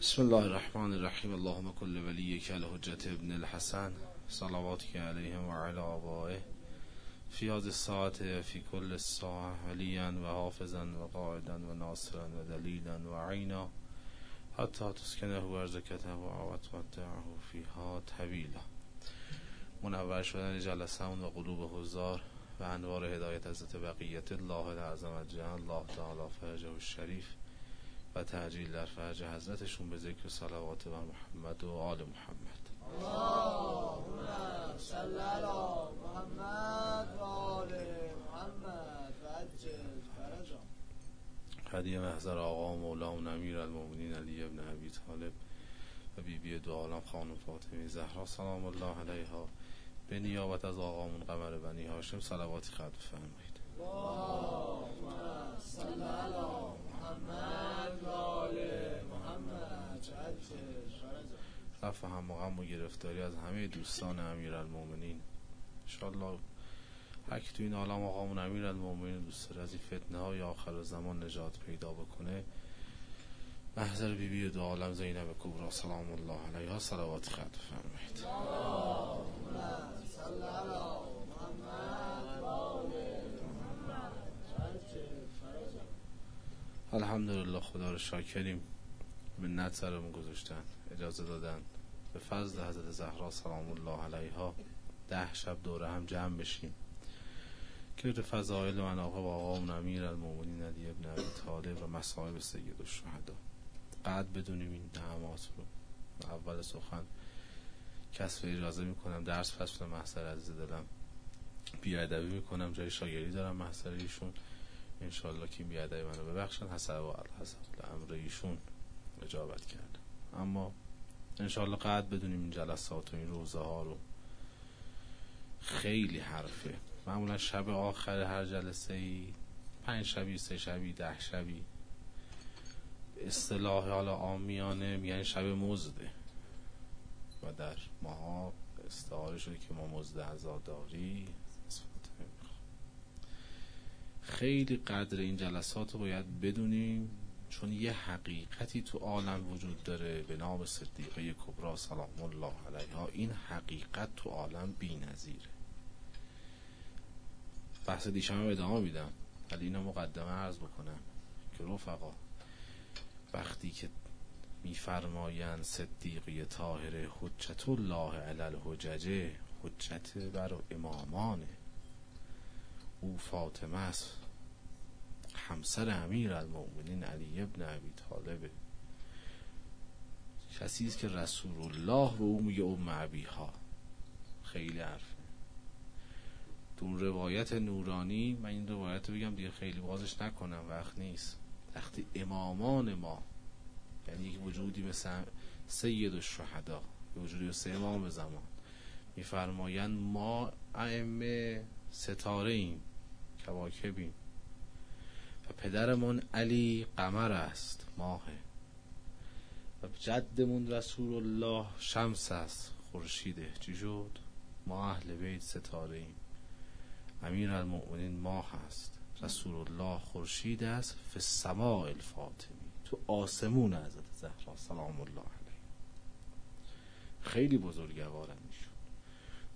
بسم الله الرحمن الرحیم اللهم كل ولیك الحجت ابن الحسن صلواتك عليه وعلى آبائه في هذه الساعة في كل الساعة وليا وحافظا وقائدا وناصرا ودليلا وعينا حتى تسكنه ارزكته وتمتعه فيها طويلا منور شدن جلسه و قلوب حضار و انوار هدایت حضرت بقیت الله العظم جل الله تعالی فرجه الشریف و تعجیل در فرج حضرتشون به ذکر صلوات بر محمد و آل محمد. اللهم صل علی محمد و آل محمد و عجل فرجا. هدیه محضر آقا مولا و نمیر المومنین علی ابن ابی طالب و بی بی دو عالم خانم فاطمه زهرا سلام الله علیها. به نیابت از آقامون قمر بنی هاشم صلواتی خط بفرمایید اللهم صل علی رفع هم و غم و گرفتاری از همه دوستان امیر المومنین انشالله هر کی تو این عالم آقامون امیر المومنین دوست داره از این فتنه های آخر زمان نجات پیدا بکنه. محضر بی بی دو عالم زینب کبرا سلام الله علیها صلوات خط بفرمایید. الحمدلله خدا رو شاکریم منت سرمون گذاشتن اجازه دادن. به فضل حضرت زهرا سلام الله علیها ده شب دوره هم جمع بشیم. که به فضایل و مناقب آقا و امیر المومنین علی ابن ابی طالب و مصائب سید الشهدا. قد بدونیم این نعمات رو. و اول سخن کسب اجازه می‌کنم درس به محضر عزیز دلم بیادبی می‌کنم. جای شاگردی دارم محضر ایشون. انشالله که بیادبی منو ببخشن. حسب و حسب امر ایشون اجابت کرد. اما انشالله قد بدونیم این جلسات و این روزه ها رو. خیلی حرفه. معمولا شب آخر هر جلسه ای پنج شبی سه شبی ده شبی. اصطلاح حالا آمیانه میگن شب مزده. و در ماها استعاره شده که ما مزده عزاداری. خیلی قدر این جلسات رو باید بدونیم. چون یه حقیقتی تو عالم وجود داره به نام صدیقه کبرا سلام الله علیها این حقیقت تو عالم بی نظیره بحث دیشم ادامه میدم ولی اینو مقدمه عرض بکنم که رفقا وقتی که میفرمایند صدیقی طاهره حجت الله علی الحججه حجت بر امامانه او فاطمه است. همسر امیر المؤمنین علی ابن ابی طالبه کسی است که رسول الله به او میگه ام ابیها. خیلی حرفه. تو روایت نورانی من این روایت رو بگم دیگه خیلی بازش نکنم وقت نیست. وقتی امامان ما یعنی یک وجودی مثل سید الشهدا یه وجودی مثل امام زمان میفرمایند ما ائمه ستاره ایم کواکبیم پدرمون علی قمر است ماهه و جدمون رسول الله شمس است خورشیده چی شد؟ ما اهل بیت ستاره ایم امیر المؤمنین ماه است. رسول الله خورشید است فی السماء الفاطمی. تو آسمون حضرت زهرا. سلام الله علیه. خیلی بزرگوارن ایشون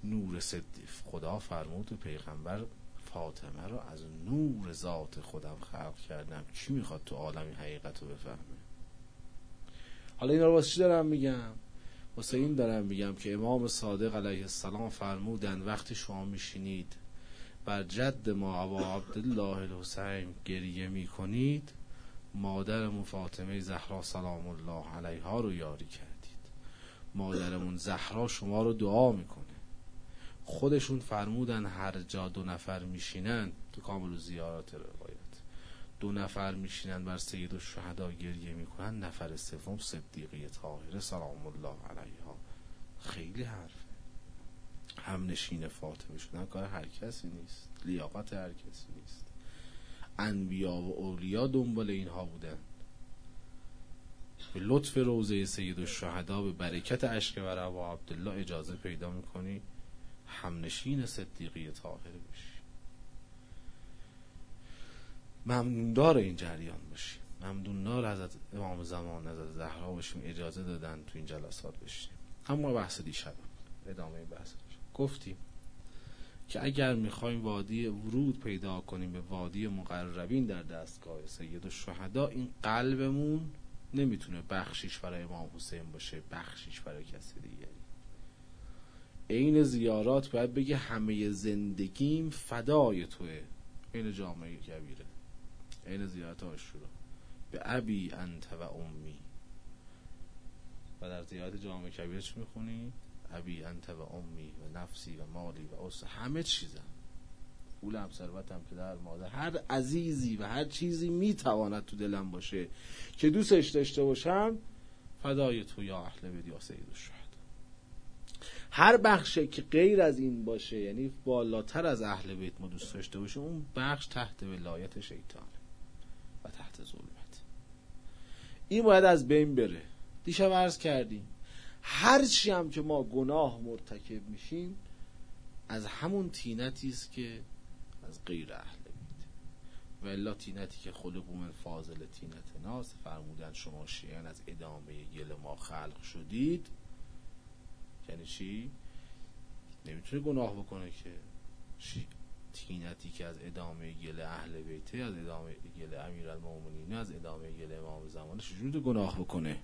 نور صدیق. خدا فرمود و پیغمبر فاطمه رو از نور ذات خودم خلق کردم. کی می‌خواد تو عالمی حقیقت رو بفهمه؟ حالا اینا رو واسه چی دارم میگم؟ واسه این دارم میگم که امام صادق علیه السلام فرمودن وقتی شما میشینید بر جد ما ابا عبدالله الحسین گریه می‌کنید مادرمون فاطمه زهرا سلام الله علیها رو یاری کردید. مادرمون زهرا شما رو دعا می‌کنه. خودشون فرمودن هر جا دو نفر میشینن تو کامل زیارات روایت. دو نفر میشینن بر سید و شهدا گریه می‌کنن نفر سوم صدیقی طاهره سلام الله علیها. خیلی حرفه. هم نشین فاطمه شدن کار هر کسی نیست. لیاقت هر کسی نیست. انبیا و اولیا دنبال اینها بودن. به لطف روزه سید و شهدا به برکت اشک و روا عبدالله اجازه پیدا می‌کنی؟ همنشین صدیقی طاهره بشی. ممنوندار این جریان باشی ممدون حضرت امام زمان حضرت زهرا باشیم اجازه دادن تو این جلسات بشیم. اما بحث دیشب ادامه بحث دیشب. گفتیم که اگر می‌خوایم وادی ورود پیدا کنیم به وادی مقربین در دستگاه سید و شهدا این قلبمون نمی‌تونه بخشیش برای امام حسین باشه بخشیش برای کسی دیگری عین زیارات باید بگه همه زندگیم فدای توه. عین جامعه کبیره. عین زیارت آشورا. به ابی انت و امی. و در زیارت جامعه کبیره چی می‌خونی؟ ابی انت و امی و نفسی و مالی و اس. همه چیزم پولم ثروتم پدر مادر. هر عزیزی و هر چیزی می‌تواند تو دلم باشه که دوستش داشته باشم فدای تو یا اهل بیت یا سید هر بخشه که غیر از این باشه یعنی بالاتر از اهل بیت ما دوست داشته باشه اون بخش تحت ولایت شیطانه و تحت ظلمت. این باید از بین بره. دیشب عرض کردیم هرچی هم که ما گناه مرتکب میشیم از همون تینتی است که از غیر اهل بیت. و الا تینتی که خلق من فاضل تینت ناس فرمودن شما شیعان از ادامه گل ما خلق شدید یعنی چی؟ نمی‌تونه گناه بکنه که. تینتی که از ادامه گل اهل بیته از ادامه گل امیر المومنین از ادامه گل امام زمان چجوری گناه بکنه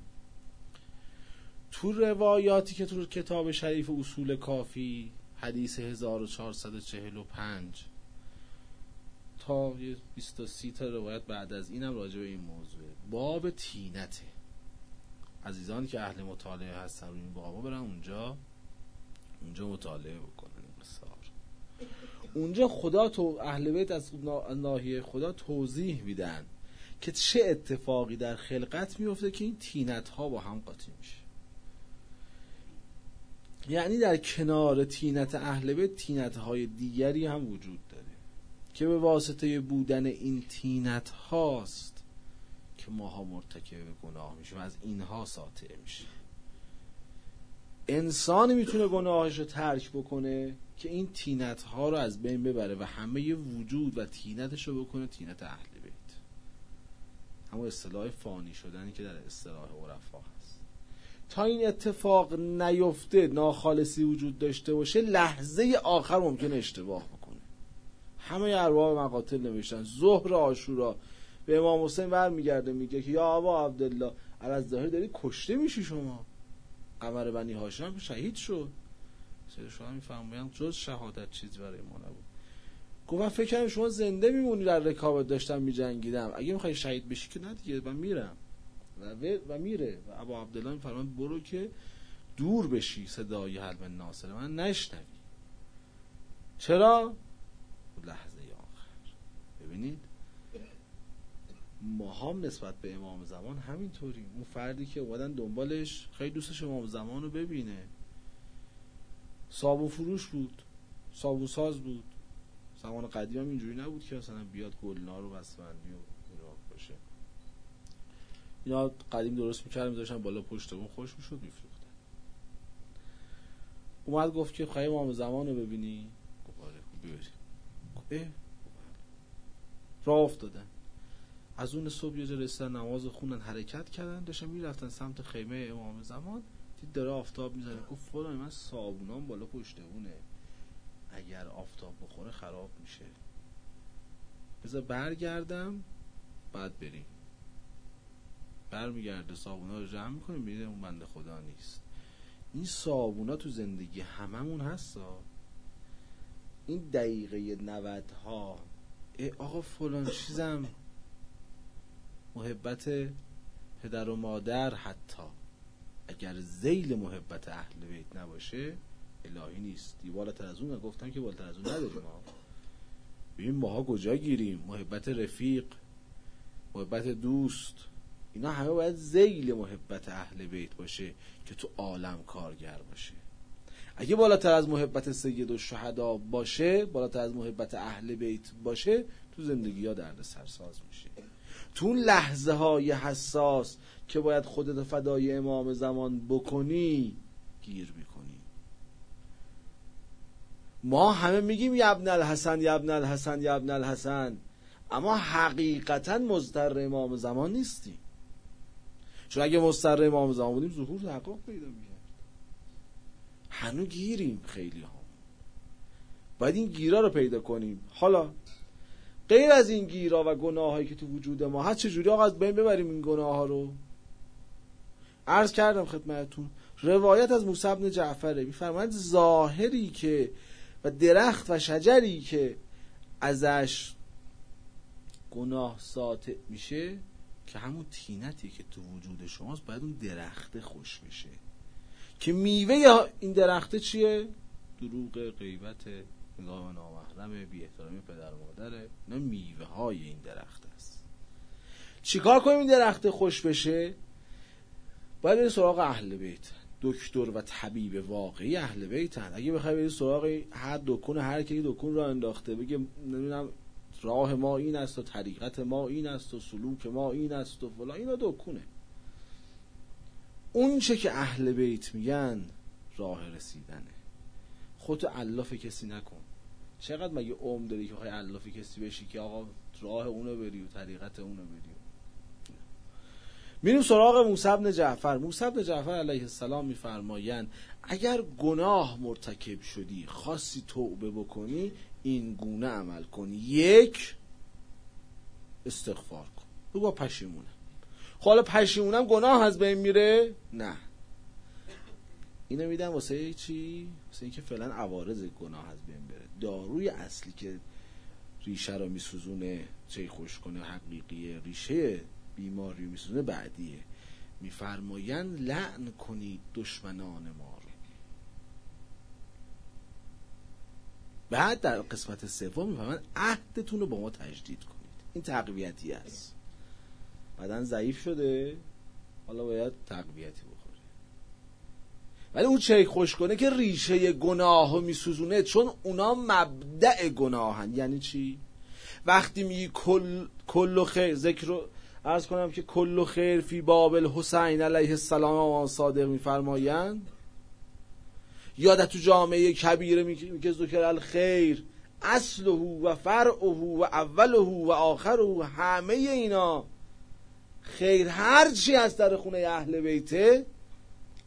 تو روایاتی که تو کتاب شریف اصول کافی حدیث 1445 تا 23 تا روایت بعد از اینم راجع به این موضوع باب تینته عزیزان که اهل مطالعه هستن این بابا برن اونجا. اونجا مطالعه بکنن بسیار. اونجا خدا تو اهل بیت از ناحیه خدا توضیح میدن که چه اتفاقی در خلقت میفته که این طینت ها با هم قاطی میشه. یعنی در کنار طینت اهل بیت طینت های دیگری هم وجود داره که به واسطه بودن این طینت هاست که ماها مرتکب گناه میشیم. از اینها ساطع میشه انسانی می‌تونه گناهش رو ترک بکنه که این طینت ها رو از بین ببره و همه وجود و طینتش رو بکنه طینت اهل بیت. همون اصطلاح فانی شدنی که در اصطلاح عرفا هست. تا این اتفاق نیفته ناخالصی وجود داشته باشه لحظه آخر ممکنه اشتباه بکنه. همه ارباب مقاتل نوشتن. ظهر آشورا به امام حسین برمیگرده میگه که یا آبا عبدالله از ظاهر داری کشته میشی شما. قمر بنی هاشم شهید شد. شما میفرمایند جز شهادت چیزی برای ما نبود. گفت من فکر کردم شما زنده میمونی در رکابت داشتم میجنگیدم. اگه می‌خوای شهید بشی که نه دیگه من میرم. و, و میره. و ابا عبدالله میفرماند برو که دور بشی صدای حلم ناصر. من نشنوی. چرا؟ لحظه آخر. ببینید ما هم نسبت به امام زمان همینطوری. اون فردی که اومدن دنبالش خیلی دوستش امام زمان رو ببینه. صابون فروش بود. صابون ساز بود. زمان قدیم هم اینجوری نبود که مثلا بیاد گلنار و بسته‌بندی و اینا باشه. اینا قدیم درست می‌کردم میذاشتن بالا پشت اون خوش می‌شد میفروختن. اومد گفت که خواهی امام زمان رو ببینی. گفت آره ببری راه افتادن. از اون صبح یه رسیدن نماز خونن حرکت کردن داشتن می‌رفتن سمت خیمه امام زمان. دید داره آفتاب می‌زنه گفت فلان من صابونام بالا پشتونه اگر آفتاب بخوره خراب میشه. بذار برگردم بعد بریم. برمیگرده صابونا رو جمع می‌کنیم میده اون بنده خدا نیست. این صابونا تو زندگی هممون هستا؟ این دقیقه نود ها آقا فلان چیزم محبت پدر و مادر حتی. اگر زیل محبت اهل بیت نباشه الهی نیست. بالاتر از اون گفتم که بالاتر از اون نداریم ما. ببین ماها کجا گیریم؟ محبت رفیق محبت دوست. اینا همه باید زیل محبت اهل بیت باشه که تو عالم کارگر باشه. اگه بالاتر از محبت سید و شهدا باشه بالاتر از محبت اهل بیت باشه تو زندگی ها درد سرساز میشه تو لحظه های حساس که باید خودت فدای امام زمان بکنی گیر می‌کنی. ما همه میگیم یبن الحسن یبن الحسن یبن الحسن. اما حقیقتا مضطر امام زمان نیستیم چون اگه مضطر امام زمان بودیم ظهور تحقق پیدا می‌کرد. هنو گیریم خیلی ها باید این گیرا رو پیدا کنیم. حالا غیر از این گیرا و گناه هایی که تو وجود ما هست چجوری آقا از بین ببریم این گناه ها رو عرض کردم خدمتتون روایت از موسی بن جعفره میفرماید ظاهری که و درخت و شجری که ازش گناه ساطع میشه که همون تینتی که تو وجود شماست باید اون درخته خوش بشه که میوه این درخته چیه؟ دروغ غیبت نگاه نامحرم بی احترامی پدر مادره. نه میوه های این درخت است. چیکار کنیم این درخت خوش بشه؟ باید بریم سراغ اهل بیت. دکتر و طبیب واقعی اهل بیتن. اگه بخوای بری سراغ هر دکون هر کی دکون را انداخته بگه نمی‌دونم راه ما این است و طریقت ما این است و سلوک ما این است و فلان. اینا دکونه. اون چه که اهل بیت میگن راه رسیدنه. خودتو علاف کسی نکن. چقدر مگه عمر داری که خواهی علاف کسی بشی که آقا راه اونو بری و طریقت اونو بری؟ میریم سراغ موسی بن جعفر. موسی بن جعفر علیه السلام میفرمایند اگر گناه مرتکب شدی خاصی توبه بکنی این گونه عمل کن. یک استغفار کن. بگو پشیمونم خب حالا پشیمونم گناه از بین میره؟ نه. اینو میدن واسه چی؟ واسه اینکه فعلا عوارض گناه از بین بره. داروی اصلی که ریشه رو میسوزونه چه خوش کنه حقیقیه ریشه بیماری میسوزونه بعدیه. میفرماین لعن کنید دشمنان ما رو. بعد در قسمت سوم میفرماین عهدتون رو با ما تجدید کنید. این تقویتی است. بدن ضعیف شده. حالا باید تقویتی بخوره ولی اون چه خوش کنه که ریشه گناه میسوزونه چون اونا مبدع گناهن. یعنی چی؟ وقتی میگی کل, کل خیر ذکر رو ارز کنم که کل خیر فی بابل حسین علیه السلام و صادق میفرمایند. یادت تو جامعه کبیره میگه ذکر الخیر. اصله و فرعه و اوله و آخره همه اینا. خیر هر چی از در خونه اهل بیته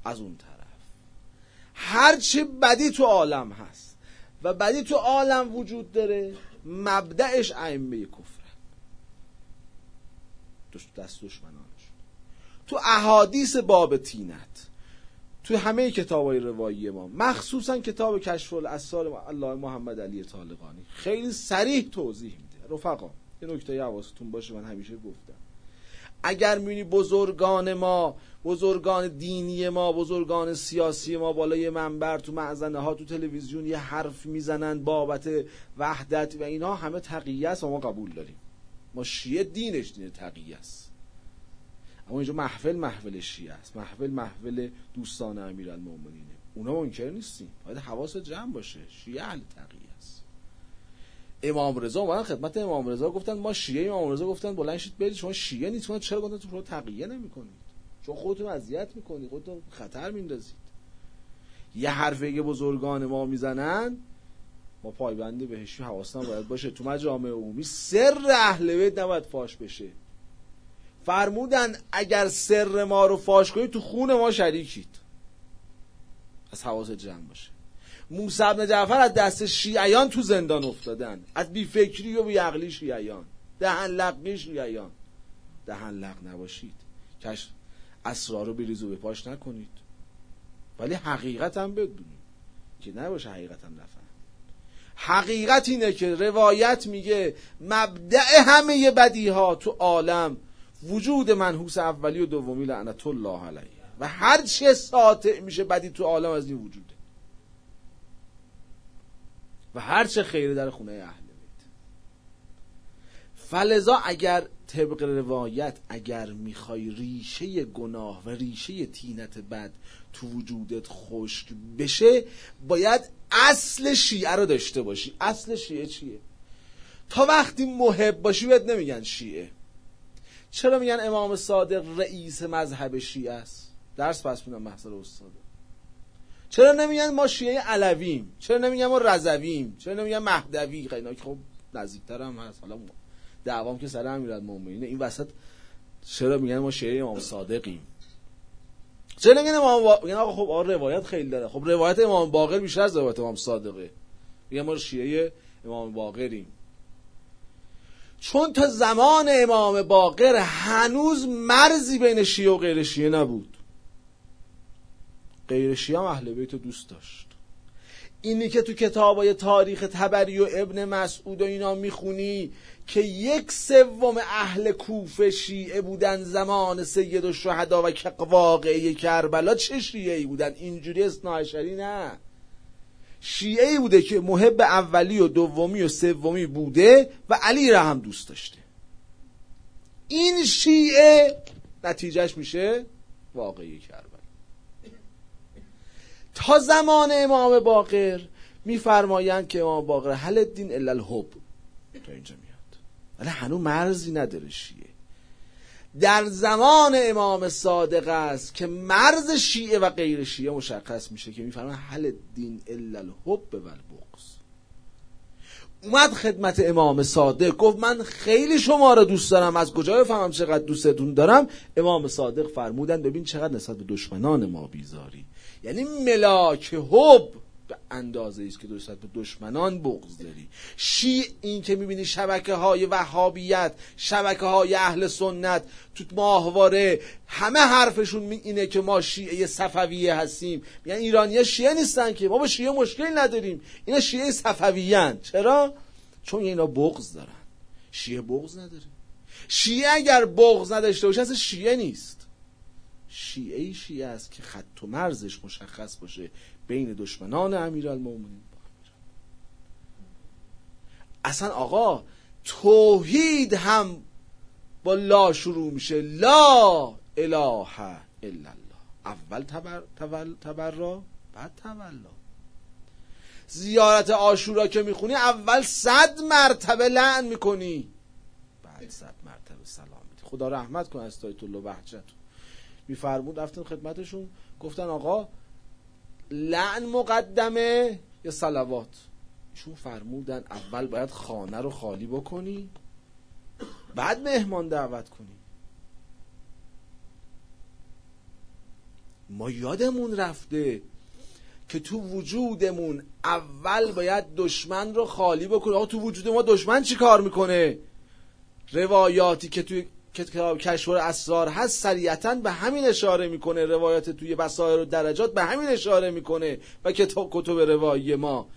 از اون طرف. هر چی بدی تو عالم هست. و بدی تو عالم وجود داره مبدعش ائمه کفر دست دشمنانش تو احادیث باب تینت تو همه کتاب های روایی ما مخصوصا کتاب کشف الاسرار الله محمد علی طالقانی خیلی سریح توضیح میده. رفقا یه نکته حواستون باشه من همیشه گفتم. اگر می‌بینی بزرگان ما بزرگان دینی ما بزرگان سیاسی ما بالای منبر تو معزنه ها تو تلویزیون یه حرف می‌زنن بابت وحدت و اینا همه تقیه است و ما قبول داریم. ما شیعه دینش دین تقیه است. اما اینجا محفل محفل شیعه است. محفل محفل دوستان امیرالمومنینه اونا منکر نیستیم. باید حواس جمع باشه. شیعه اهل تقیه است. امام رضا اومدن خدمت امام رضا گفتن ما شیعه امام رضا گفتن بلند شید برید. شما شیعه نیستون چرا گفتن تو تقیه نمی‌کنید؟ چون خودتون اذیت می‌کنید. خودتون خطر میندازید یه حرفه بزرگان ما می‌زنن. ما پایبندی بهش حواسنا باید باشه. تو مجامع عمومی سر اهل بیت نباید فاش بشه. فرمودن اگر سر ما رو فاش کنید تو خون ما شریکید. از حواس جمع باشه. موسی بن جعفر از دست شیعیان تو زندان افتادن. از بی فکری و بی عقلی شیعیان. دهن لقی شیعیان. دهن لق نباشید. کش اسرار رو بریز و به پاش نکنید. ولی حقیقت هم بدونید. که نباشه حقیقت هم نفهم. حقیقت اینه که روایت میگه مبدع همه بدی ها تو عالم وجود منحوس اولی و دومی لعنت الله علیه. و هر چه ساطع میشه بدی تو عالم از این وجوده. و هر چه خیره در خونه اهل بیت. فلذا اگر طبق روایت اگر می‌خوای ریشه گناه و ریشه تینت بد تو وجودت خشک بشه باید اصل شیعه رو داشته باشی. اصل شیعه چیه؟ تا وقتی محب باشی بهت نمیگن شیعه. چرا میگن امام صادق رئیس مذهب شیعه است؟ درس پس میدم محضر استاده چرا نمیگن ما شیعه علویم؟ چرا نمیگن ما رضویم؟ چرا نمیگن مهدوی؟ اینا خب نزدیکتر هم هست. حالا دعوام که سر امیرالمومنینه این وسط چرا میگن ما شیعه امام صادقیم؟ چرا نگن امام با... میگن آقا خب آره روایت خیلی داره. خب روایت امام باقر بیشتر از روایت امام صادقه. میگن ما شیعه امام باقریم. چون تا زمان امام باقر هنوز مرزی بین شیعه و غیر شیعه نبود. غیر شیعه هم اهل بیت دوست داشت. اینی که تو کتابای تاریخ تبری و ابن مسعود و اینا می‌خونی که یک سوم اهل کوفه شیعه بودن زمان سید و شهدا و که واقعی کربلا چه شیعه ای بودن؟ اینجوری اصناعشری نه. شیعه ای بوده که محب اولی و دومی و سومی بوده و علی را هم دوست داشته. این شیعه نتیجهش میشه واقعی کربلا. تا زمان امام باقر میفرمایند که امام باقر حل الدین الا الحب. تا اینجا میاد. ولی هنوز مرزی نداره شیعه. در زمان امام صادق است که مرز شیعه و غیر شیعه مشخص میشه که میفرمان حل الدین الا الحب و البغض. اومد خدمت امام صادق گفت من خیلی شما را دوست دارم از کجا بفهمم چقدر دوستتون دارم؟ امام صادق فرمودن ببین چقدر نسبت به دشمنان ما بیزاری. یعنی ملاک حب به اندازه است که دوست به دشمنان بغض داری. شیع این که می‌بینی شبکه های وهابیت شبکه های اهل سنت تو ماهواره همه حرفشون اینه که ما شیعه صفویه هستیم. میگن ایرانی شیعه نیستن که. ما با شیعه مشکلی نداریم. اینا شیعه صفویان چرا؟ چون اینا بغض دارن. شیعه بغض نداره. شیعه اگر بغض نداشته باشه اصلا شیعه نیست. شیعه شیعه است که خط و مرزش مشخص باشه بین دشمنان امیرالمومنین. اصلا آقا توحید هم با لا شروع میشه. لا اله الا الله. اول تبر تبر تبرا بعد تولا زیارت آشورا که می‌خونی اول صد مرتبه لعن می‌کنی. بعد صد مرتبه سلام میدی. خدا رحمت کن از تایت الله وحجت میفرمود رفتن خدمتشون گفتن آقا لعن مقدمه یا سلوات ایشون فرمودن اول باید خانه رو خالی بکنی بعد مهمان دعوت کنی. ما یادمون رفته که تو وجودمون اول باید دشمن رو خالی بکنی. آقا تو وجود ما دشمن چی کار می‌کنه؟ روایاتی که توی کتاب کشور اسرار هست سریعتا به همین اشاره می‌کنه روایت توی بسایر و درجات به همین اشاره می‌کنه و کتاب کتب روایی ما.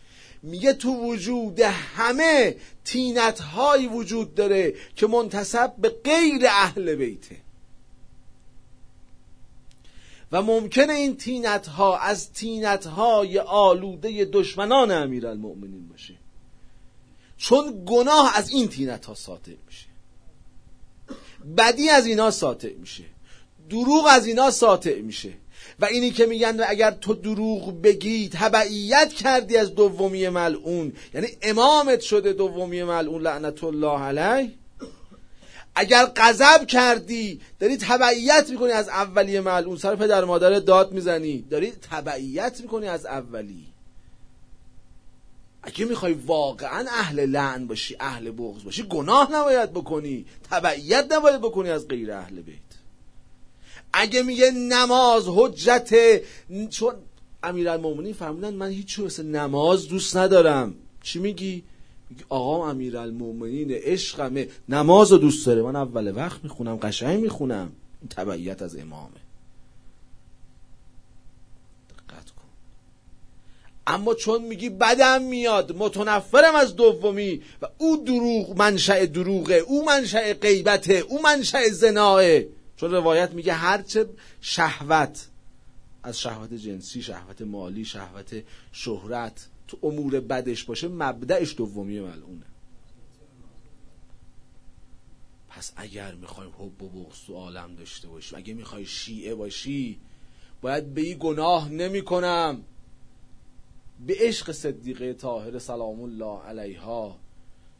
میگه تو وجود همه تینت های وجود داره که منتصب به غیر اهل بیته و ممکنه این تینت ها از تینت های آلوده دشمنان امیرالمؤمنین باشه. چون گناه از این تینت ها ساطع میشه. بدی از اینا ساطع میشه. دروغ از اینا ساطع میشه. و اینی که میگن اگر تو دروغ بگی تبعیت کردی از دومی ملعون. یعنی امامت شده دومی ملعون لعنت الله علیه. اگر غضب کردی داری تبعیت می‌کنی از اولی ملعون. سر پدر مادر داد می‌زنی. داری تبعیت می‌کنی از اولی. اگه می‌خوای واقعا اهل لعن باشی اهل بغض باشی گناه نباید بکنی. تبعیت نباید بکنی از غیر اهل بیت. اگه میگه نماز حجت چون امیرالمومنین فرمودن من هیچ مثل نماز دوست ندارم. چی میگی؟ آقا امیرالمومنین عشقمه. نماز رو دوست داره. من اول وقت می‌خونم قشنگ می‌خونم. تبعیت از امامه. اما چون میگی بدم میاد متنفرم از دومی و او دروغ منشأ دروغه او منشأ غیبته او منشأ زناه چون روایت میگه هرچه شهوت از شهوت جنسی شهوت مالی شهوت شهرت تو امور بدش باشه مبدعش دومی ملعونه. پس اگر می‌خوایم حب و بغض تو عالم داشته باشیم اگه می‌خوای شیعه باشی باید به این گناه نمی کنم به عشق صدیقه طاهر سلام الله علیها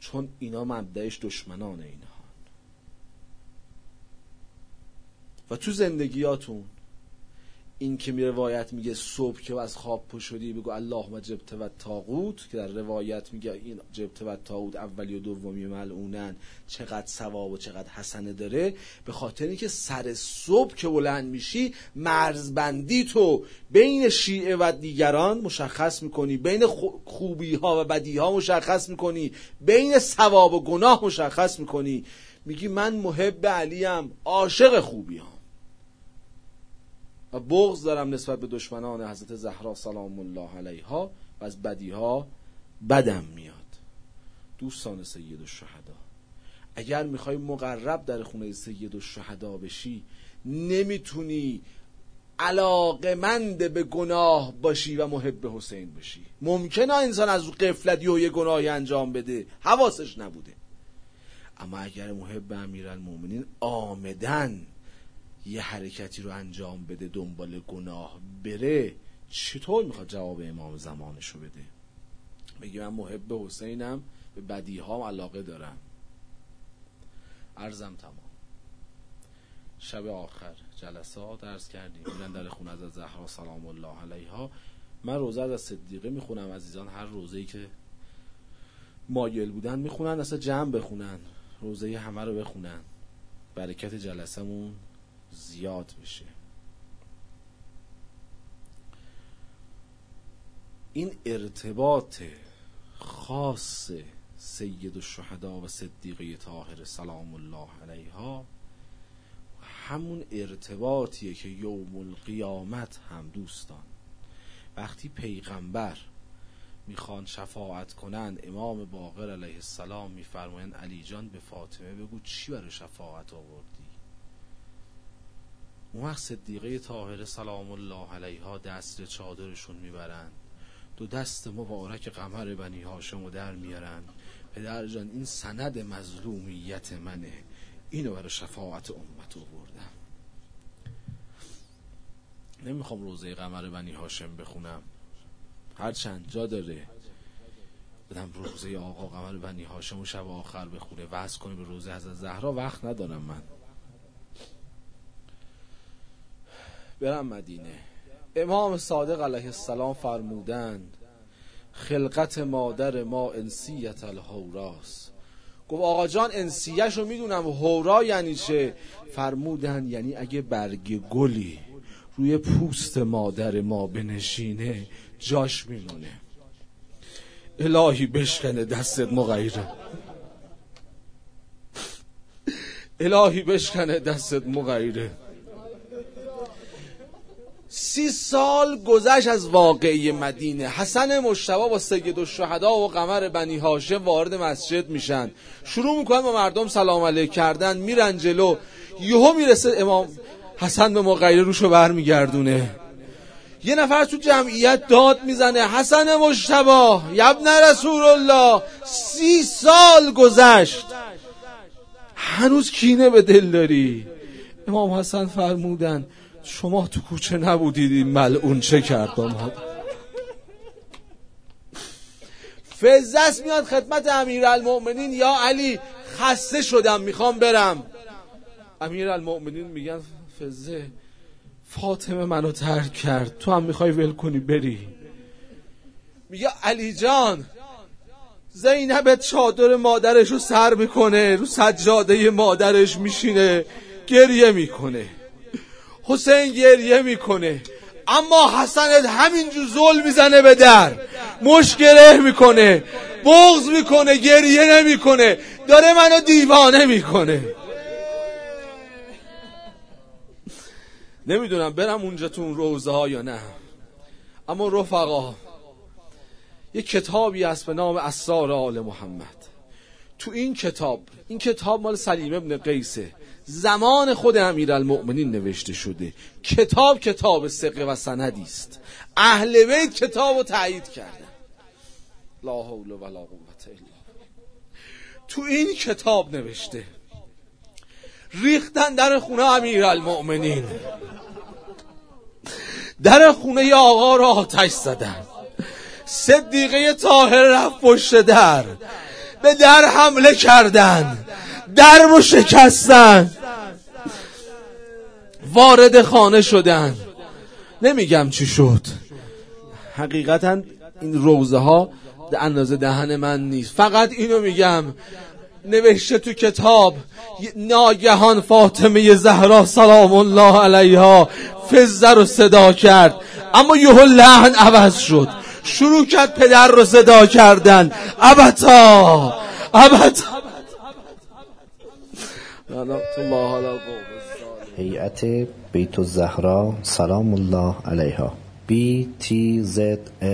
چون اینا مبدعش دشمنان اینها. و تو زندگیاتون این که می روایت میگه صبح که از خواب شدی بگو اللهم جبت و تاغوت که در روایت میگه این جبت و تاغوت اولی و دومی ملعونن. چقدر ثواب و چقدر حسنه داره. به خاطر اینکه سر صبح که بلند میشی مرزبندی تو بین شیعه و دیگران مشخص می‌کنی بین خوبی ها و بدی ها مشخص می‌کنی بین ثواب و گناه مشخص می‌کنی. میگی من محب علیم عاشق خوبی ها و بغض دارم نسبت به دشمنان حضرت زهرا سلام الله علیها و از بدیها بدم میاد. دوستان سید الشهدا اگر می‌خوای مقرب در خونه سید الشهدا بشی نمی‌تونی علاقمند به گناه باشی و محب حسین باشی ممکنه انسان از قفلت یه گناهی انجام بده حواسش نبوده. اما اگر محب امیرالمومنین آمدن یه حرکتی رو انجام بده دنبال گناه بره چطور می‌خواد جواب امام زمانشو بده؟ بگی من محب حسینم به بدی ها علاقه دارم. ارزم تمام. شب آخر جلسه ها درس کردیم. میرن در خونه از زهرا سلام الله علیها. من روزه از صدیقه می‌خونم عزیزان هر روزه ای که مایل بودن می‌خونن اصلا جمع بخونن روزه همه رو بخونن. برکت جلسمون زیاد بشه. این ارتباط خاص سید الشهدا و صدیقه طاهر سلام الله علیها همون ارتباطیه که یوم القیامت هم دوستان. وقتی پیغمبر می‌خوان شفاعت کنند امام باقر علیه السلام میفرمایند علی جان به فاطمه بگو چی برای شفاعت آوردی؟ اون وقت صدیقه طاهره سلام الله علیها دست چادرشون می‌برند. دو دست مبارک قمر بنی هاشم در میارن پدر جان این سند مظلومیت منه. اینو برای شفاعت امت آوردم. نمی‌خوام روزه قمر بنی هاشم بخونم. هرچند جا داره. بدم روزه آقا قمر بنی هاشم و شب آخر بخونه. وز کنه به روزه از زهرا. وقت ندارم من. برم مدینه. امام صادق علیه السلام فرمودند خلقت مادر ما انسیت الهوراس گفت آقا جان انسیش رو می‌دونم. هورا یعنی چه؟ فرمودن یعنی اگه برگ گلی روی پوست مادر ما بنشینه جاش میمونه. الهی بشکنه دستت مغیره. الهی بشکنه دستت مغیره. سی سال گذشت از واقعی مدینه. حسن مشتبا با سید الشهدا و قمر بنی هاشم وارد مسجد میشن. شروع می‌کنن با مردم سلام علیک کردن میرن جلو. یهو می‌رسه امام حسن به مغیره روشو برمیگردونه. یه نفر تو جمعیت داد می‌زنه حسن مشتبا یبن رسول الله سی سال گذشت. هنوز کینه به دل داری. امام حسن فرمودن شما تو کوچه نبودید این ملعون چه کرد با ما فزس میاد خدمت امیر المؤمنین یا علی خسته شدم می‌خوام برم. امیر المؤمنین میگن فزه فاطمه منو ترک کرد. تو هم می‌خوای ول کنی بری. میگه علی جان زینب چادر مادرش رو سر می‌کنه رو سجاده مادرش میشینه گریه می‌کنه. حسین گریه می‌کنه. اما حسنت همینجور زل می‌زنه به در. مشکله می‌کنه. بغض می‌کنه. گریه نمی‌کنه. داره منو دیوانه می‌کنه. نمی‌دونم برم اونجا تو اون روزه ها یا نه. اما رفقا یه کتابی هست به نام اسرار آل محمد. تو این کتاب این کتاب مال سلیم ابن قیسه. زمان خود امیرالمؤمنین نوشته شده. کتاب کتاب سقه و سندی است. اهل بیت کتاب رو تایید کردن. لا حول ولا قوت الا تو این کتاب نوشته. ریختن در خونه امیرالمؤمنین. در خونه آقا را آتش زدن. صدیقه طاهر رفت پشت در. به در حمله کردن. در رو شکستن. وارد خانه شدن. نمیگم چی شد. حقیقتا این روزه ها اندازه دهن من نیست. فقط اینو میگم. نوشته تو کتاب ناگهان فاطمه زهرا سلام الله علیها فزه رو صدا کرد. اما یهو لحن عوض شد. شروع کرد پدر رو صدا کردن. ابتا ابتا. هیئت بیت الزهرا سلام الله علیها. Btzs.ir